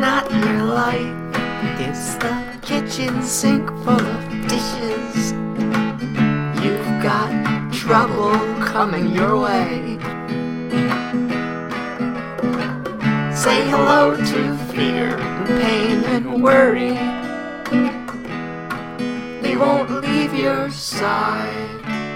not your life. It's the kitchen sink full of dishes. You've got trouble coming your way. Say hello to fear and pain and worry. They won't leave your side.